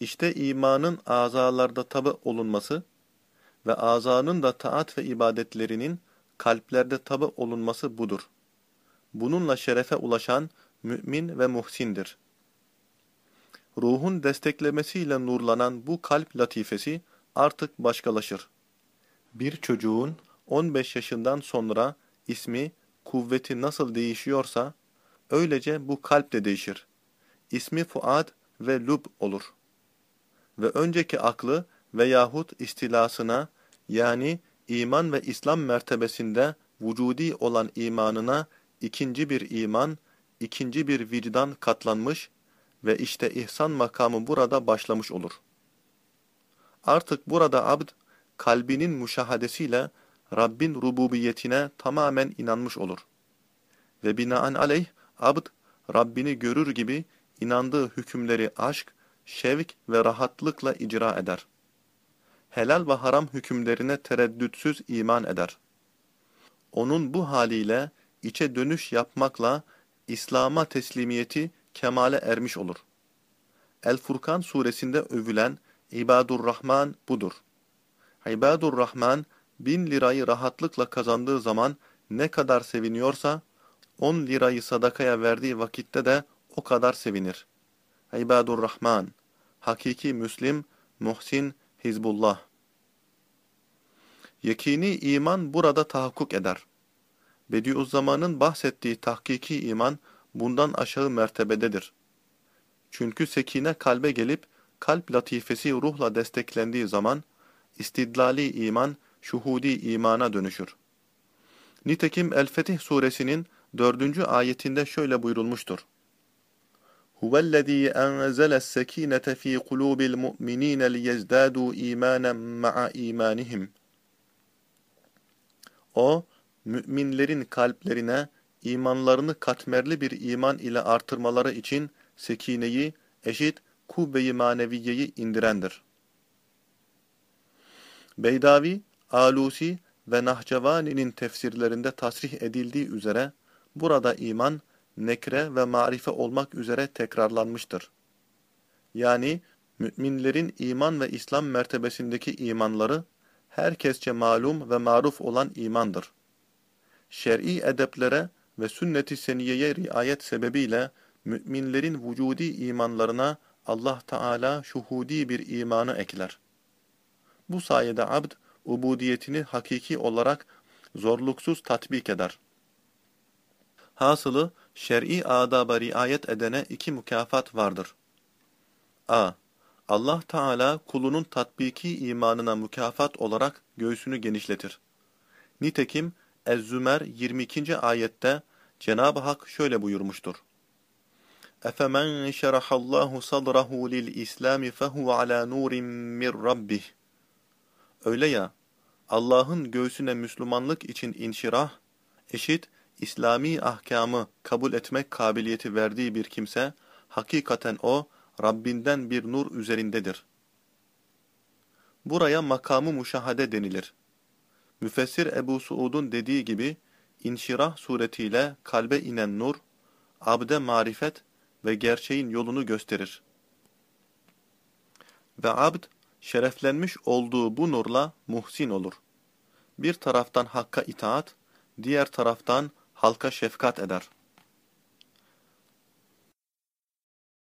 İşte imanın azalarda tabi olunması ve azanın da taat ve ibadetlerinin kalplerde tabi olunması budur. Bununla şerefe ulaşan mümin ve muhsindir. Ruhun desteklemesiyle nurlanan bu kalp latifesi artık başkalaşır. Bir çocuğun 15 yaşından sonra ismi, kuvveti nasıl değişiyorsa, öylece bu kalp de değişir. İsmi Fuad ve Lub olur. Ve önceki aklı veyahut istilasına, yani iman ve İslam mertebesinde vücudi olan imanına ikinci bir iman, ikinci bir vicdan katlanmış ve işte ihsan makamı burada başlamış olur. Artık burada abd, kalbinin müşahadesiyle Rabbin rububiyetine tamamen inanmış olur. Ve binaenaleyh abd, Rabbini görür gibi inandığı hükümleri aşk, şevk ve rahatlıkla icra eder. Helal ve haram hükümlerine tereddütsüz iman eder. Onun bu haliyle içe dönüş yapmakla İslam'a teslimiyeti kemale ermiş olur. El-Furkan suresinde övülen İbadur Rahman budur. İbadur Rahman bin lirayı rahatlıkla kazandığı zaman ne kadar seviniyorsa, on lirayı sadakaya verdiği vakitte de o kadar sevinir. İbadur Rahman, hakiki Müslim, Muhsin, Hizbullah. Yekini iman burada tahakkuk eder. Bediüzzaman'ın bahsettiği tahkiki iman bundan aşağı mertebededir. Çünkü sekine kalbe gelip kalp latifesi ruhla desteklendiği zaman istidlali iman şuhudi imana dönüşür. Nitekim El-Fetih suresinin dördüncü ayetinde şöyle buyurulmuştur. Huvellezî enzeles sekînete fî kulûbil mu'minîne liyezdâdû îmânen ma'a îmânihim. O, müminlerin kalplerine imanlarını katmerli bir iman ile artırmaları için sekineyi, eşit kuvve-i maneviyeyi indirendir. Beydavi, Alusi ve Nahcevani'nin tefsirlerinde tasrih edildiği üzere burada iman, nekre ve marife olmak üzere tekrarlanmıştır. Yani müminlerin iman ve İslam mertebesindeki imanları herkesçe malum ve maruf olan imandır. Şer'i edeplere ve sünnet-i seniyeye riayet sebebiyle müminlerin vücudi imanlarına Allah Teala şuhudi bir imanı ekler. Bu sayede abd, ubudiyetini hakiki olarak zorluksuz tatbik eder. Hasılı, şer'i adaba riayet edene iki mükafat vardır. a. Allah Teala kulunun tatbiki imanına mükafat olarak göğsünü genişletir. Nitekim Ez-Zümer 22. ayette Cenab-ı Hak şöyle buyurmuştur. اَفَمَنْ شَرَحَ اللّٰهُ صَدْرَهُ لِلْإِسْلَامِ فَهُوَ عَلَى نُورٍ مِّنْ رَبِّهِ Öyle ya, Allah'ın göğsüne Müslümanlık için inşirah, eşit, İslami ahkamı kabul etmek kabiliyeti verdiği bir kimse, hakikaten o, Rabbinden bir nur üzerindedir. Buraya makamı muşahade denilir. Müfessir Ebu Suud'un dediği gibi, inşirah suretiyle kalbe inen nur, abde marifet ve gerçeğin yolunu gösterir. Ve abd, şereflenmiş olduğu bu nurla muhsin olur. Bir taraftan hakka itaat, diğer taraftan halka şefkat eder.